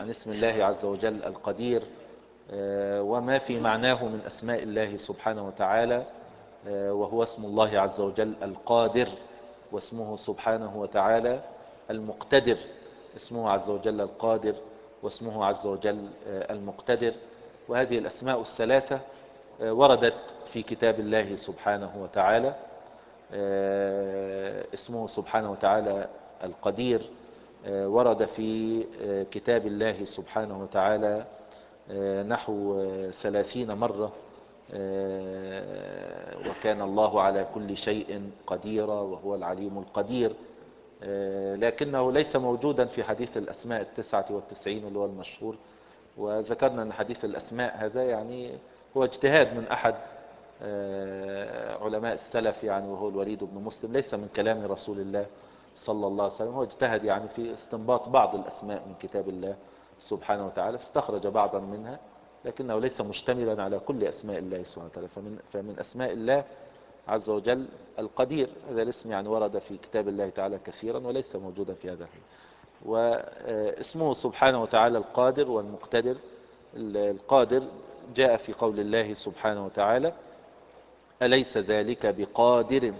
عن اسم الله عز وجل القدير وما في معناه من أسماء الله سبحانه وتعالى وهو اسم الله عز وجل القادر واسمه سبحانه وتعالى المقتدر. اسمه عز وجل القادر واسمه عز وجل المقتدر. وهذه الأسماء الثلاثة وردت في كتاب الله سبحانه وتعالى اسمه سبحانه وتعالى القدير. ورد في كتاب الله سبحانه وتعالى نحو ثلاثين مرة وكان الله على كل شيء قديرا وهو العليم القدير. لكنه ليس موجودا في حديث الأسماء التسعة والتسعين اللي هو المشهور. وذكرنا أن حديث الأسماء هذا يعني هو اجتهاد من أحد علماء السلف يعني وهو الوليد بن مسلم ليس من كلام رسول الله. صلى الله عليه وسلم هو اجتهد يعني في استنباط بعض الأسماء من كتاب الله سبحانه وتعالى فاستخرج بعضا منها لكنه ليس مشتملا على كل أسماء الله سبحانه وتعالى. فمن, فمن أسماء الله عز وجل القدير هذا الاسم يعني ورد في كتاب الله تعالى كثيرا وليس موجودا في هذا الحين. واسمه سبحانه وتعالى القادر والمقتدر. القادر جاء في قول الله سبحانه وتعالى أليس ذلك بقادر؟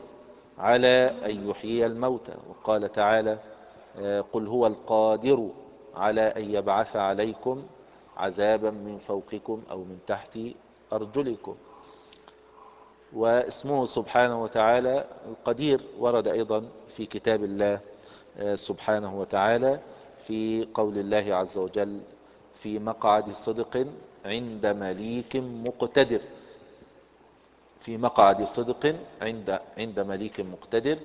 على أن يحيي الموتى وقال تعالى قل هو القادر على أن يبعث عليكم عذابا من فوقكم أو من تحت أرجلكم. واسمه سبحانه وتعالى القدير. ورد أيضا في كتاب الله سبحانه وتعالى في قول الله عز وجل في مقعد صدق عند مليك مقتدر. في مقعد صدق عند عند مليك مقتدر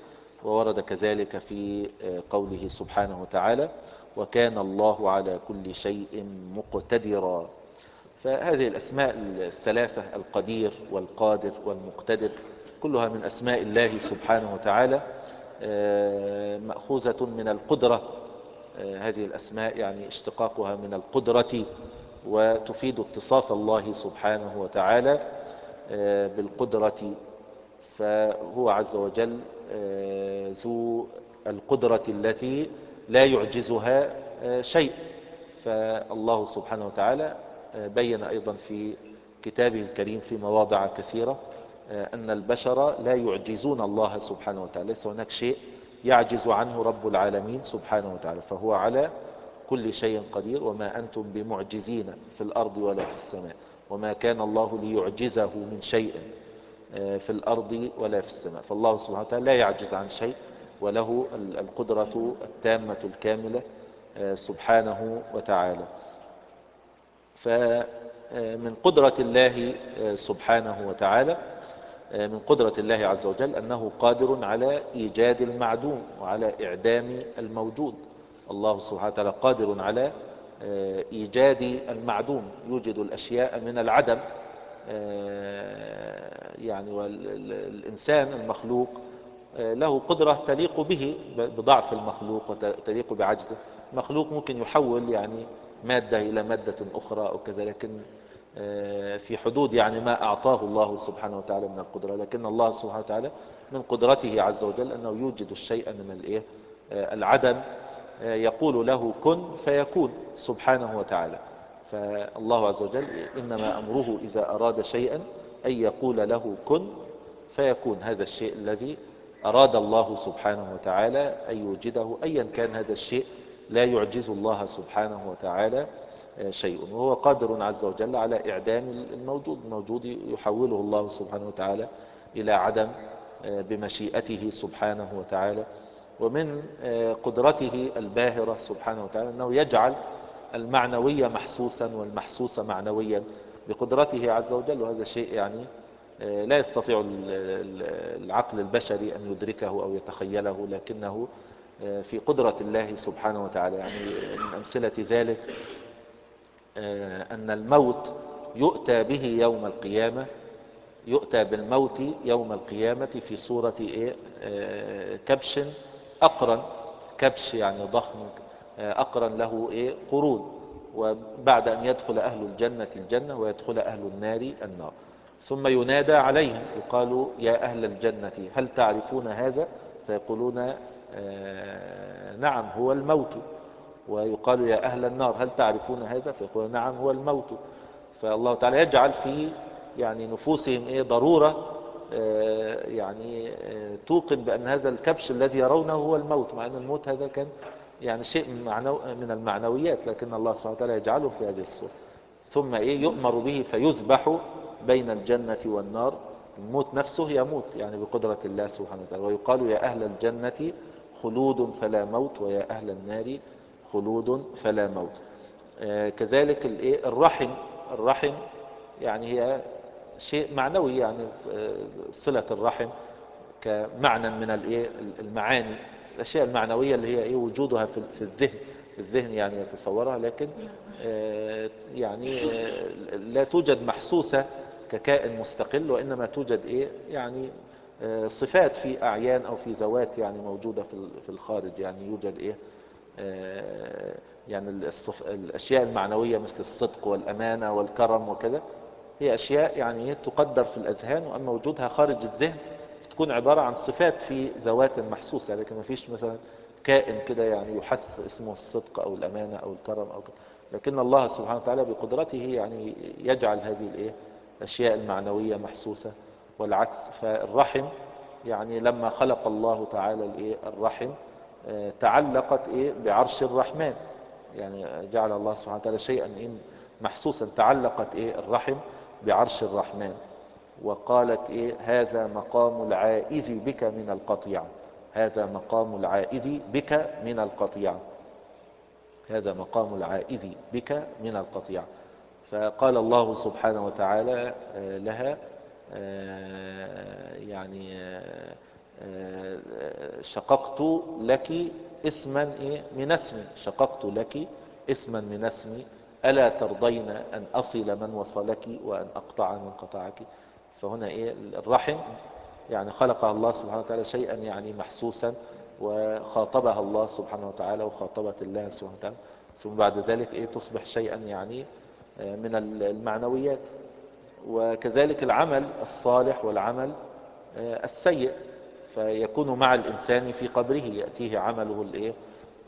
وورد كذلك في قوله سبحانه وتعالى وكان الله على كل شيء مقتدرا. فهذه الأسماء الثلاثة القدير والقادر والمقتدر كلها من أسماء الله سبحانه وتعالى مأخوذة من القدرة. هذه الأسماء يعني اشتقاقها من القدرة وتفيد اتصاف الله سبحانه وتعالى بالقدرة فهو عز وجل ذو القدرة التي لا يعجزها شيء. فالله سبحانه وتعالى بين أيضا في كتابه الكريم في مواضع كثيرة أن البشر لا يعجزون الله سبحانه وتعالى. ليس هناك شيء يعجز عنه رب العالمين سبحانه وتعالى. فهو على كل شيء قدير وما أنتم بمعجزين في الأرض ولا في السماء. وما كان الله ليعجزه من شيء في الأرض ولا في السماء. فالله سبحانه وتعالى لا يعجز عن شيء وله القدرة التامة الكاملة سبحانه وتعالى. فمن قدرة الله سبحانه وتعالى من قدرة الله عز وجل أنه قادر على إيجاد المعدوم وعلى إعدام الموجود. الله سبحانه وتعالى قادر على إيجاد المعدوم يوجد الأشياء من العدم يعني والإنسان المخلوق له قدرة تليق به بضعف المخلوق وتليق بعجزه. المخلوق ممكن يحول يعني مادة إلى مادة أخرى أو كذا لكن في حدود يعني ما أعطاه الله سبحانه وتعالى من القدرة. لكن الله سبحانه وتعالى من قدرته عز وجل أنه يوجد الشيء من العدم. يقول له كن فيكون سبحانه وتعالى. فالله عز وجل إنما أمره إذا أراد شيئا أن يقول له كن فيكون. هذا الشيء الذي أراد الله سبحانه وتعالى أن يوجده أيا كان هذا الشيء لا يعجز الله سبحانه وتعالى شيء. وهو قادر عز وجل على إعدام الموجود الموجود يحوله الله سبحانه وتعالى إلى عدم بمشيئته سبحانه وتعالى. ومن قدرته الباهرة سبحانه وتعالى أنه يجعل المعنوية محسوسا والمحسوس معنويا بقدرته عز وجل وهذا شيء يعني لا يستطيع العقل البشري أن يدركه أو يتخيله لكنه في قدرة الله سبحانه وتعالى يعني من أمثلة ذلك آه، أن الموت يؤتى به يوم القيامة يؤتى بالموت يوم القيامة في صورة إيه؟ آه، كبش أقرن كبش يعني ضخم آه، أقرن له إيه؟ قرون. وبعد أن يدخل أهل الجنة الجنة ويدخل أهل النار النار. ثم ينادى عليهم يقال يا أهل الجنة هل تعرفون هذا؟ فيقولون آه، نعم هو الموت. ويقال يا أهل النار هل تعرفون هذا؟ فيقولون نعم هو الموت. فالله تعالى يجعل في يعني نفوسهم إيه؟ ضرورة يعني آه، توقن بأن هذا الكبش الذي يرونه هو الموت مع أن الموت هذا كان يعني شيء من, من المعنويات لكن الله سبحانه وتعالى يجعله في هذه الصورة. ثم إيه يؤمر به فيذبح بين الجنة والنار. الموت نفسه يموت يعني بقدرة الله سبحانه وتعالى. ويقال يا أهل الجنة خلود فلا موت ويا أهل النار خلود فلا موت. آه، كذلك الرحم. الرحم يعني هي شيء معنوي يعني صلة الرحم كمعنى من المعاني الأشياء المعنوية اللي هي إيه وجودها في الذهن الذهن يعني يتصورها لكن آه، يعني آه، لا توجد محسوسة ككائن مستقل وإنما توجد إيه يعني آه، صفات في أعيان أو في ذوات يعني موجودة في الخارج. يعني يوجد إيه يعني الأشياء المعنوية مثل الصدق والأمانة والكرم وكذا هي أشياء يعني تقدر في الأذهان وأما وجودها خارج الذهن تكون عبارة عن صفات في ذوات محسوسة لكن ما فيش مثلا كائن كده يعني يحس اسمه الصدق أو الأمانة أو الكرم أو كده. لكن الله سبحانه وتعالى بقدرته يعني يجعل هذه الإيه؟ الأشياء المعنوية محسوسة والعكس. فالرحم يعني لما خلق الله تعالى الإيه؟ الرحم آه، تعلقت إيه؟ بعرش الرحمن. يعني جعل الله سبحانه وتعالى شيئا إن محسوسا تعلقت إيه؟ الرحم بعرش الرحمن. وقالت إيه؟ هذا مقام العائذ بك من القطيع. هذا مقام العائذ بك من القطيع. هذا مقام العائذ بك من القطيع. فقال الله سبحانه وتعالى آه، لها آه، يعني آه، شققت لك اسما إيه؟ من اسمي. شققت لك اسما من اسمي. ألا ترضين أن أصل من وصلك وأن أقطع من قطعك؟ فهنا إيه الرحم؟ يعني خلقها الله سبحانه وتعالى شيئا يعني محسوسا وخاطبها الله سبحانه وتعالى وخاطبت الله سبحانه وتعالى. ثم بعد ذلك إيه تصبح شيئا يعني من المعنويات. وكذلك العمل الصالح والعمل آه، السيء. فيكون مع الإنسان في قبره يأتيه عمله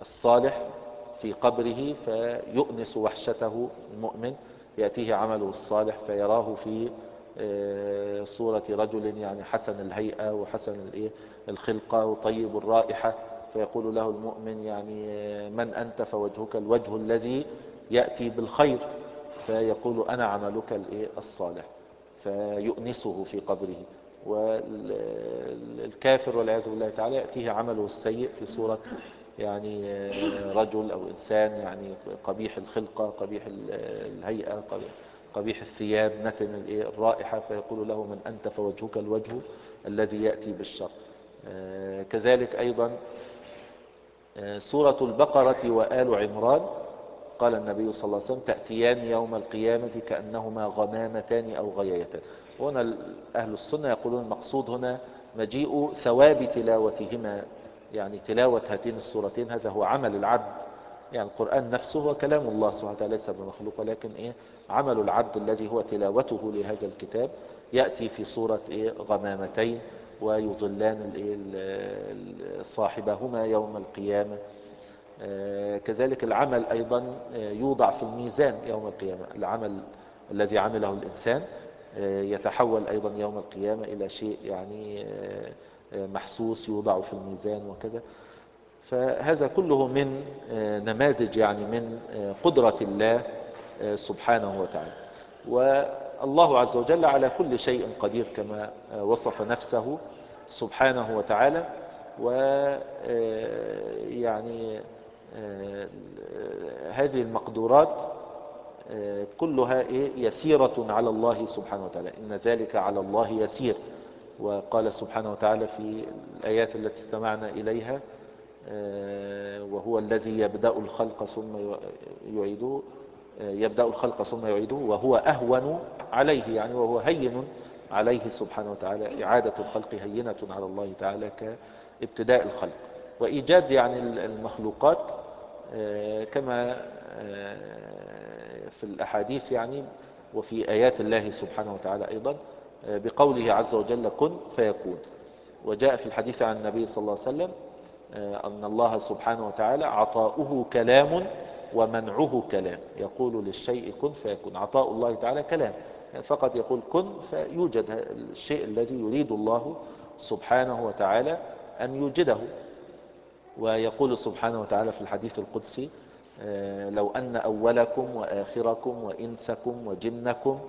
الصالح. في قبره فيؤنس وحشته المؤمن يأتيه عمله الصالح فيراه في آه، صورة رجل يعني حسن الهيئة وحسن الخلقة وطيب الرائحة. فيقول له المؤمن يعني آه، من أنت؟ فوجهك الوجه الذي يأتي بالخير. فيقول أنا عملك الصالح. فيؤنسه في قبره. والكافر والعياذ بالله تعالى يأتيه عمله السيء في صورة يعني آه، رجل أو إنسان يعني قبيح الخلقة قبيح الهيئة قبيح الثياب نتن الرائحة فيقول له من أنت فوجهك الوجه الذي يأتي بالشر. آه، كذلك أيضا آه، سورة البقرة وآل عمران قال النبي صلى الله عليه وسلم تأتيان يوم القيامة كأنهما غمامتان أو غيايتان. هنا أهل السنة يقولون المقصود هنا مجيء ثواب تلاوتهما يعني تلاوة هاتين السورتين هذا هو عمل العبد. يعني القرآن نفسه هو كلام الله سبحانه وتعالى ليس بمخلوق ولكن إيه؟ عمل العبد الذي هو تلاوته لهذا الكتاب يأتي في صورة إيه؟ غمامتين ويظلان صاحبهما يوم القيامة. آه، كذلك العمل أيضا آه، يوضع في الميزان يوم القيامة. العمل الذي عمله الإنسان آه، يتحول أيضا يوم القيامة إلى شيء يعني محسوس يوضع في الميزان وكذا. فهذا كله من آه، نماذج يعني من آه، قدرة الله آه، سبحانه وتعالى. والله عز وجل على كل شيء قدير كما وصف نفسه سبحانه وتعالى. ويعني هذه المقدورات كلها إيه؟ يسيرة على الله سبحانه وتعالى. إن ذلك على الله يسير. وقال سبحانه وتعالى في الآيات التي استمعنا إليها آه، وهو الذي يبدأ الخلق ثم يعيده يبدأ الخلق ثم يعيده وهو أهون عليه يعني وهو هين عليه سبحانه وتعالى إعادة الخلق هينة على الله تعالى كابتداء الخلق. وإيجاد يعني المخلوقات آه، كما آه، في الأحاديث يعني وفي آيات الله سبحانه وتعالى أيضا آه، بقوله عز وجل كن فيكون. وجاء في الحديث عن النبي صلى الله عليه وسلم أن الله سبحانه وتعالى عطاؤه كلام ومنعه كلام. يقول للشيء كن فيكون. عطاء الله تعالى كلام. فقط يقول كن فيوجد الشيء الذي يريد الله سبحانه وتعالى أن يوجده. ويقول سبحانه وتعالى في الحديث القدسي آه، لو أن أولكم وآخركم وإنسكم وجنكم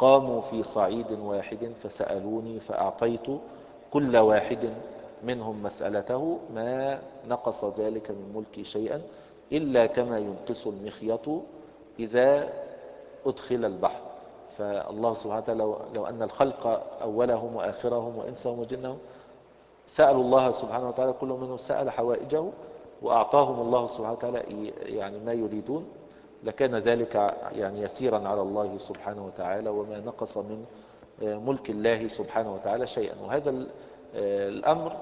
قاموا في صعيد واحد فسألوني فأعطيت كل واحد منهم مسألته ما نقص ذلك من ملكي شيئا إلا كما ينقص المخيط إذا أدخل البحر. فالله سبحانه وتعالى لو أن الخلق أولهم وآخرهم وإنسهم وجنهم سألوا الله سبحانه وتعالى كل منهم سأل حوائجه وأعطاهم الله سبحانه وتعالى يعني ما يريدون لكان ذلك يعني يسيرا على الله سبحانه وتعالى وما نقص من ملك الله سبحانه وتعالى شيئا. وهذا الأمر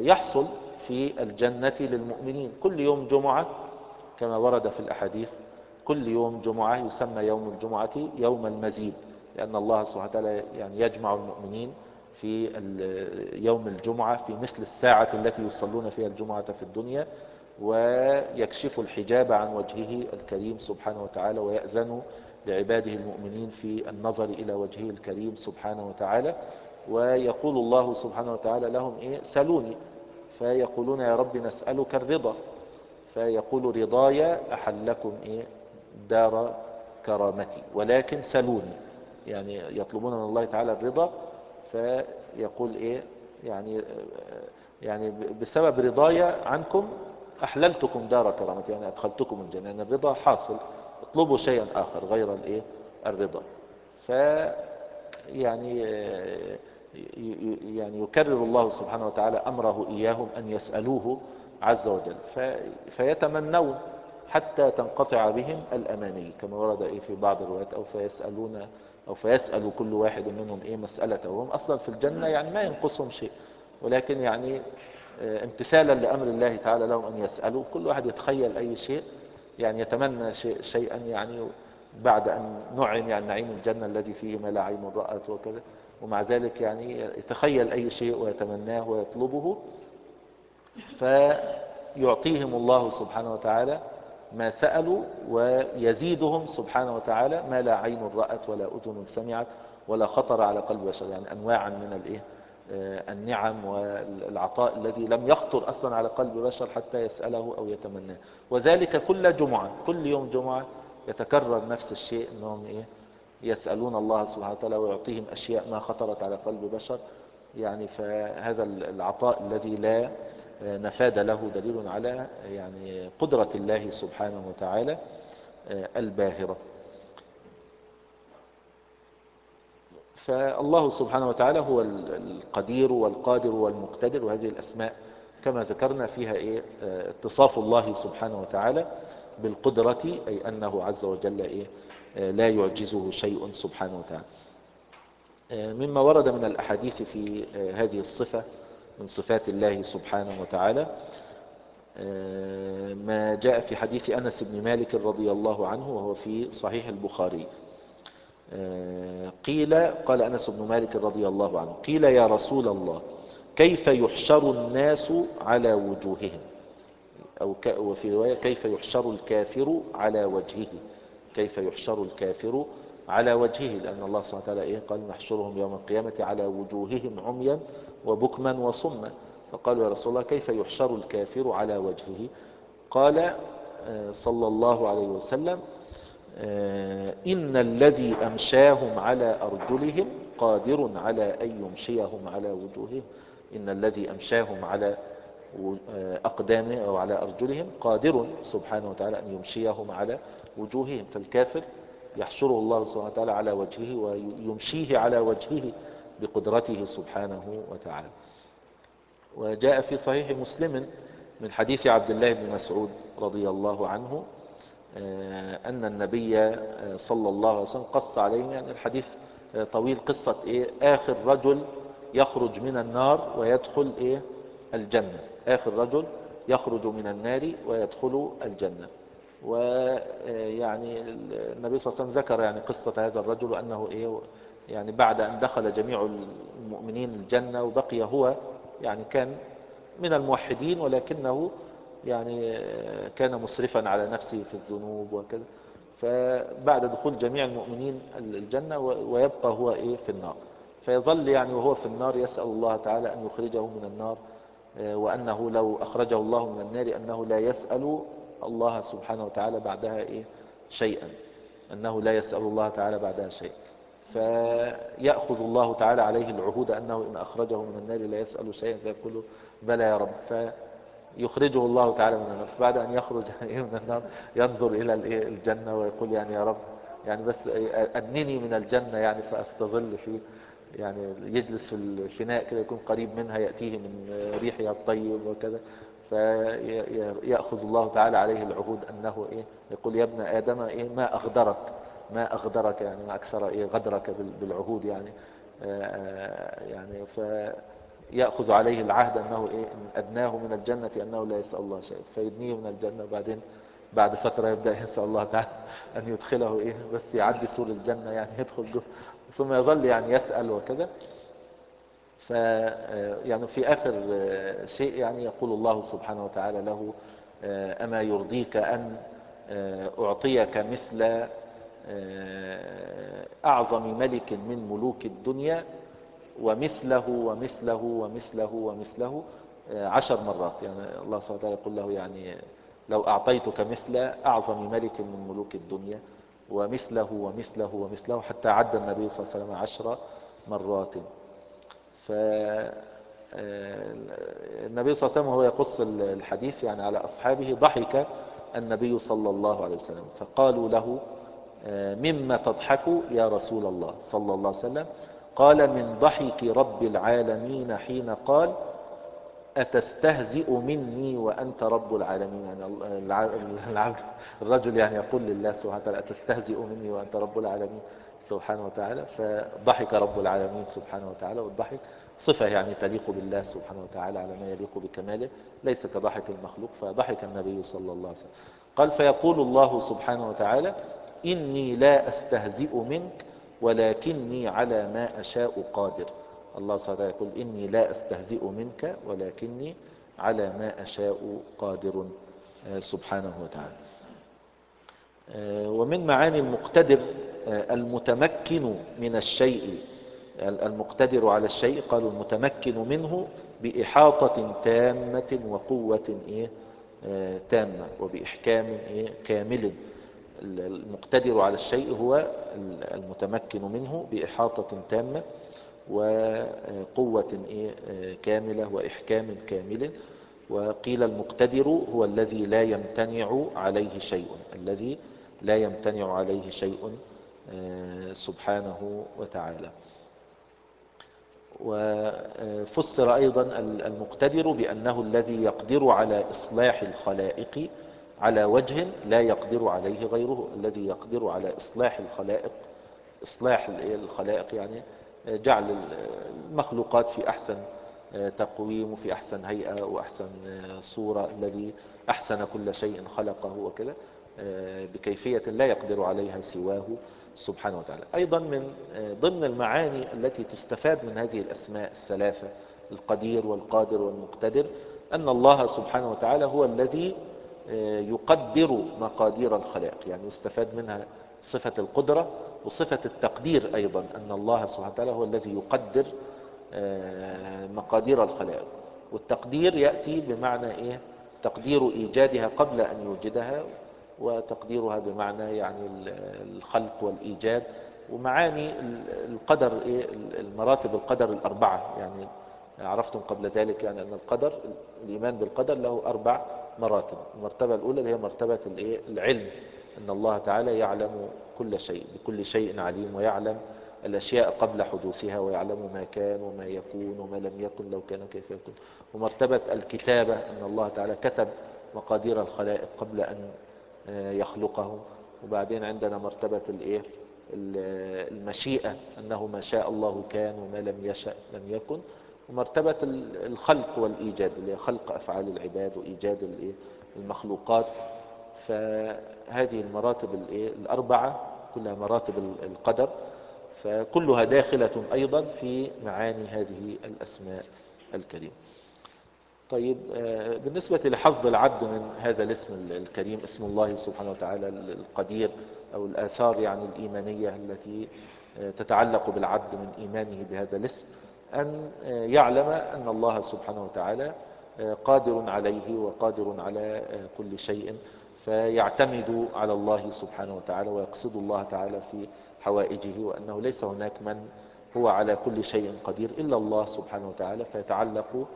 يحصل في الجنة للمؤمنين. كل يوم جمعة كما ورد في الأحاديث كل يوم جمعة يسمى يوم الجمعة يوم المزيد لأن الله سبحانه وتعالى يعني يجمع المؤمنين في يوم الجمعة في مثل الساعة التي يصلون فيها الجمعة في الدنيا. ويكشف الحجاب عن وجهه الكريم سبحانه وتعالى ويأذن لعباده المؤمنين في النظر إلى وجهه الكريم سبحانه وتعالى. ويقول الله سبحانه وتعالى لهم إيه؟ سلوني فيقولون يا رب نسألك الرضا. فيقول رضايا أحلكم إيه؟ دار كرامتي. ولكن سلوني يعني يطلبون من الله تعالى الرضا. فيقول إيه؟ يعني يعني بسبب رضايا عنكم أحللتكم دار كرامتي يعني أدخلتكم الجنة يعني الرضا حاصل. اطلبوا شيئا آخر غير الإيه؟ الرضا. ف يعني يعني يكرر الله سبحانه وتعالى أمره إياهم أن يسألوه عز وجل. فيتمنون حتى تنقطع بهم الأماني كما ورد إيه في بعض الروايات أو فيسألون أو فيسأل كل واحد منهم إيه مسألته. وهم أصلا في الجنة يعني ما ينقصهم شيء. ولكن يعني امتثالا لأمر الله تعالى لهم أن يسألوا كل واحد يتخيل أي شيء يعني يتمنى شيء شيئا يعني بعد أن نعم يعني نعيم الجنة الذي فيه ما لا عين رأت وكذا. ومع ذلك يعني يتخيل أي شيء ويتمناه ويطلبه. فيعطيهم الله سبحانه وتعالى ما سألوا ويزيدهم سبحانه وتعالى ما لا عين رأت ولا أذن سمعت ولا خطر على قلب بشر. يعني أنواعا من الإيه؟ آه، النعم والعطاء الذي لم يخطر أصلا على قلب بشر حتى يسأله أو يتمناه. وذلك كل جمعة كل يوم جمعة يتكرر نفس الشيء أنهم إيه؟ يسألون الله سبحانه وتعالى ويعطيهم أشياء ما خطرت على قلب بشر. يعني فهذا العطاء الذي لا نفاد له دليل على يعني قدرة الله سبحانه وتعالى آه، الباهرة. فالله سبحانه وتعالى هو القدير والقادر والمقتدر وهذه الأسماء كما ذكرنا فيها إيه؟ آه، اتصاف الله سبحانه وتعالى بالقدرة أي أنه عز وجل إيه؟ آه، لا يعجزه شيء سبحانه وتعالى. مما ورد من الأحاديث في هذه الصفة من صفات الله سبحانه وتعالى آه، ما جاء في حديث أنس بن مالك رضي الله عنه وهو في صحيح البخاري. آه، قيل قال أنس بن مالك رضي الله عنه قيل يا رسول الله كيف يحشر الناس على وجوههم؟ أو وفي رواية كيف يحشر الكافر على وجهه؟ كيف يحشر الكافر على وجهه؟ لأن الله سبحانه وتعالى إيه؟ قال نحشرهم يوم القيامة على وجوههم عميا وبكما وصما. فقالوا يا رسول الله كيف يحشر الكافر على وجهه؟ قال آه، صلى الله عليه وسلم آه، إن الذي أمشاهم على أرجلهم قادر على أن يمشيهم على وجوههم. إن الذي أمشاهم على آه، أقدامهم أو على أرجلهم قادر سبحانه وتعالى أن يمشيهم على وجوههم. فالكافر يحشره الله سبحانه وتعالى على وجهه ويمشيه على وجهه بقدرته سبحانه وتعالى. وجاء في صحيح مسلم من حديث عبد الله بن مسعود رضي الله عنه آه، أن النبي آه، صلى الله عليه وسلم قص عليهم يعني الحديث آه، طويل قصة إيه؟ آخر رجل يخرج من النار ويدخل إيه؟ الجنة. آخر رجل يخرج من النار ويدخل الجنة. ويعني النبي صلى الله عليه وسلم ذكر يعني قصة هذا الرجل وأنه إيه؟ يعني بعد أن دخل جميع المؤمنين الجنة وبقي هو يعني كان من الموحدين ولكنه يعني كان مسرفا على نفسه في الذنوب وكذا. فبعد دخول جميع المؤمنين الجنة ويبقى هو إيه؟ في النار. فيظل يعني وهو في النار يسأل الله تعالى أن يخرجه من النار وأنه لو أخرجه الله من النار أنه لا يسأل الله سبحانه وتعالى بعدها إيه؟ شيئا. أنه لا يسأل الله تعالى بعدها شيئا فيأخذ الله تعالى عليه العهود أنه إن أخرجه من النار لا يسأل شيئا فيقول بلى يا رب. فيخرجه الله تعالى من النار. بعد أن يخرج من النار ينظر إلى الجنة ويقول يعني يا رب يعني بس أدنني من الجنة يعني فأستظل في يعني يجلس في الفناء كده يكون قريب منها يأتيه من ريحها الطيب وكذا. فيأخذ الله تعالى عليه العهود أنه إيه يقول يا ابن آدم إيه ما أغدرك ما أغدرك يعني ما أكثر إيه غدرك بالعهود يعني. يعني فيأخذ عليه العهد أنه إيه أدناه من الجنة أنه لا يسأل الله شيء فيدنيه من الجنة وبعدين بعد فترة يبدأ يسأل الله تعالى أن يدخله إيه بس يعدي سور الجنة يعني يدخل جوه. ثم يظل يعني يسأل وكذا. ف يعني في آخر شيء يعني يقول الله سبحانه وتعالى له أما يرضيك أن أعطيك مثل أعظم ملك من ملوك الدنيا ومثله ومثله ومثله ومثله عشر مرات. يعني الله سبحانه وتعالى يقول له يعني لو أعطيتك مثل أعظم ملك من ملوك الدنيا ومثله ومثله ومثله حتى عد النبي صلى الله عليه وسلم عشر مرات. فالنبي صلى الله عليه وسلم وهو يقص الحديث يعني على أصحابه ضحك النبي صلى الله عليه وسلم. فقالوا له مما تضحك يا رسول الله صلى الله عليه وسلم؟ قال من ضحك رب العالمين حين قال أتستهزئ مني وأنت رب العالمين؟ يعني الرجل يعني يقول لله سبحانه وتعالى أتستهزئ مني وأنت رب العالمين سبحانه وتعالى فضحك رب العالمين سبحانه وتعالى والضحك صفة يعني تليق بالله سبحانه وتعالى على ما يليق بكماله ليس كضحك المخلوق فضحك النبي صلى الله عليه وسلم. قال فيقول الله سبحانه وتعالى إني لا أستهزئ منك ولكني على ما أشاء قادر. الله سبحانه وتعالى يقول إني لا أستهزئ منك ولكني على ما أشاء قادر. سبحانه وتعالى. ومن معاني المقتدر المتمكن من الشيء المقتدر على الشيء قالوا المتمكن منه بإحاطة تامة وقوة إيه؟ تامة وبإحكام إيه؟ كامل. المقتدر على الشيء هو المتمكن منه بإحاطة تامة وقوة إيه كاملة وإحكام كامل. وقيل المقتدر هو الذي لا يمتنع عليه شيء الذي لا يمتنع عليه شيء سبحانه وتعالى. وفسر أيضا المقتدر بأنه الذي يقدر على إصلاح الخلائق على وجه لا يقدر عليه غيره الذي يقدر على إصلاح الخلائق إصلاح الخلائق يعني جعل المخلوقات في أحسن تقويم وفي أحسن هيئة وأحسن صورة الذي أحسن كل شيء خلقه وكذا بكيفية لا يقدر عليها سواه سبحانه وتعالى. أيضا من ضمن المعاني التي تستفاد من هذه الأسماء الثلاثة القدير والقادر والمقتدر أن الله سبحانه وتعالى هو الذي يقدر مقادير الخلائق يعني يستفاد منها صفة القدرة وصفة التقدير أيضا أن الله سبحانه وتعالى هو الذي يقدر مقادير الخلائق. والتقدير يأتي بمعنى إيه؟ تقدير إيجادها قبل أن يوجدها وتقديرها بمعنى يعني الخلق والإيجاد ومعاني القدر إيه؟ المراتب القدر الأربعة يعني عرفتم قبل ذلك يعني أن القدر الإيمان بالقدر له أربع مراتب. المرتبة الأولى اللي هي مرتبة العلم. أن الله تعالى يعلم كل شيء بكل شيء عليم ويعلم الأشياء قبل حدوثها ويعلم ما كان وما يكون وما لم يكن لو كان كيف يكون. ومرتبة الكتابة أن الله تعالى كتب مقادير الخلائق قبل أن يخلقهم وبعدين عندنا مرتبة الإيه؟ المشيئة أنه ما شاء الله كان وما لم يشأ لم يكن. ومرتبة الخلق والإيجاد اللي هي خلق أفعال العباد وإيجاد المخلوقات. فهذه المراتب الأربعة كلها مراتب القدر. فكلها داخلة أيضا في معاني هذه الأسماء الكريمة. طيب آه، بالنسبة لحظ العبد من هذا الاسم الكريم اسم الله سبحانه وتعالى القدير أو الآثار يعني الإيمانية التي آه، تتعلق بالعبد من إيمانه بهذا الاسم أن آه، يعلم أن الله سبحانه وتعالى قادر عليه وقادر على كل شيء فيعتمد على الله سبحانه وتعالى ويقصد الله تعالى في حوائجه وأنه ليس هناك من هو على كل شيء قدير إلا الله سبحانه وتعالى فيتعلق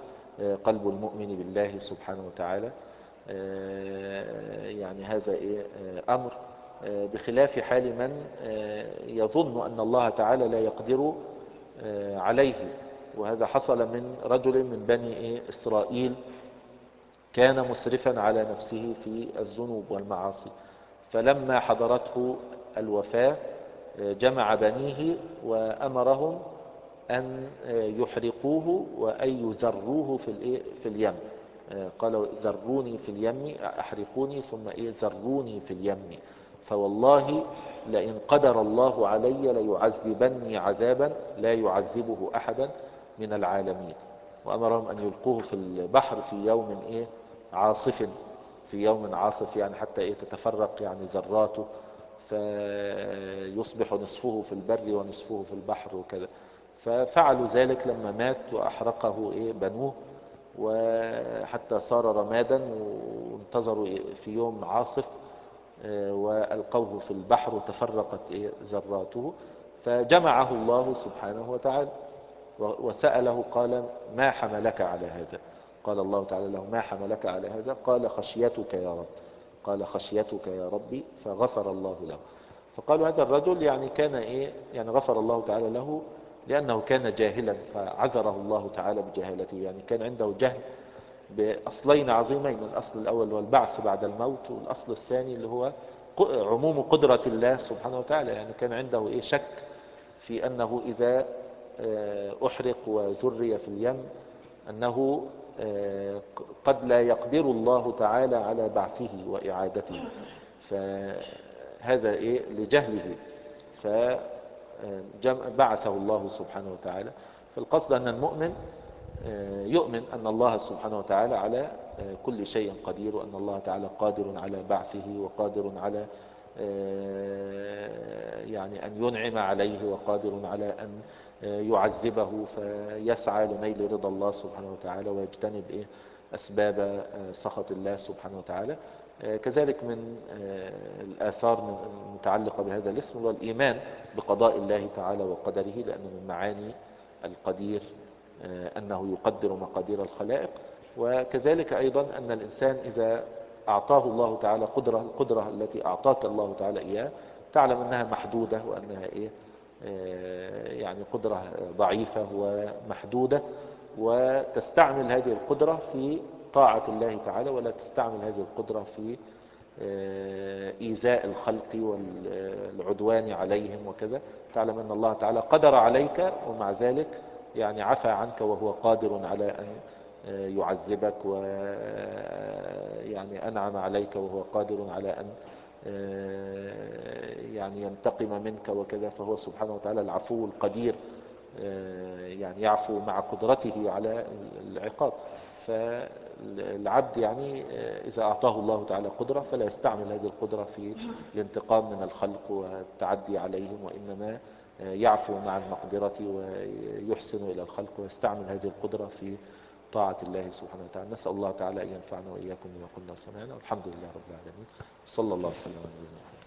قلب المؤمن بالله سبحانه وتعالى. يعني هذا أمر بخلاف حال من يظن أن الله تعالى لا يقدر عليه. وهذا حصل من رجل من بني إسرائيل كان مسرفا على نفسه في الذنوب والمعاصي. فلما حضرته الوفاة جمع بنيه وأمرهم أن يحرقوه وأن يزروه في, في اليم. قالوا زروني في اليم أحرقوني ثم إيه؟ زروني في اليم. فوالله لئن قدر الله علي ليعذبني عذابا لا يعذبه أحدا. من العالمين. وأمرهم أن يلقوه في البحر في يوم إيه؟ عاصف في يوم عاصف يعني حتى إيه؟ تتفرق يعني ذراته. فيصبح نصفه في البر ونصفه في البحر وكذا. ففعلوا ذلك لما مات وأحرقه إيه؟ بنوه. وحتى صار رمادا وانتظروا في يوم عاصف آه، وألقوه في البحر وتفرقت إيه؟ ذراته. فجمعه الله سبحانه وتعالى. وسأله قال ما حملك على هذا؟ قال الله تعالى له ما حملك على هذا؟ قال خشيتك يا رب. قال خشيتك يا ربي فغفر الله له. فقالوا هذا الرجل يعني كان إيه؟ يعني غفر الله تعالى له لأنه كان جاهلا فعذره الله تعالى بجهالته. يعني كان عنده جهل بأصلين عظيمين الأصل الأول هو البعث بعد الموت والأصل الثاني اللي هو عموم قدرة الله سبحانه وتعالى. يعني كان عنده إيه؟ شك في أنه إذا أحرق وزري في اليم أنه آه، قد لا يقدر الله تعالى على بعثه وإعادته. فهذا إيه؟ لجهله. فبعثه الله سبحانه وتعالى. فالقصد أن المؤمن آه، يؤمن أن الله سبحانه وتعالى على آه، كل شيء قدير وأن الله تعالى قادر على بعثه وقادر على يعني أن ينعم عليه وقادر على أن يعذبه فيسعى لنيل رضا الله سبحانه وتعالى ويجتنب إيه؟ أسباب آه، سخط الله سبحانه وتعالى. آه، كذلك من آه، الآثار المتعلقة بهذا الاسم هو الإيمان بقضاء الله تعالى وقدره لأنه من معاني القدير أنه يقدر مقادير الخلائق. وكذلك أيضا أن الإنسان إذا أعطاه الله تعالى قدرة القدرة التي أعطاك الله تعالى إياه تعلم أنها محدودة وأنها إيه؟ يعني قدرة ضعيفة ومحدودة وتستعمل هذه القدرة في طاعة الله تعالى ولا تستعمل هذه القدرة في آه، إيذاء الخلق والعدوان عليهم وكذا. تعلم أن الله تعالى قدر عليك ومع ذلك يعني عفى عنك وهو قادر على أن آه، يعذبك ويعني أنعم عليك وهو قادر على أن آه، يعني ينتقم منك وكذا فهو سبحانه وتعالى العفو القدير آه، يعني يعفو مع قدرته على العقاب. فالعبد يعني آه، إذا أعطاه الله تعالى قدرة فلا يستعمل هذه القدرة في الانتقام من الخلق والتعدي عليهم وإنما يعفو مع المقدرة ويحسن إلى الخلق ويستعمل هذه القدرة في طاعة الله سبحانه وتعالى. نسأل الله تعالى أن ينفعنا وإياكم بما قلنا سمعنا. والحمد لله رب العالمين. صلى الله وسلم على نبينا محمد.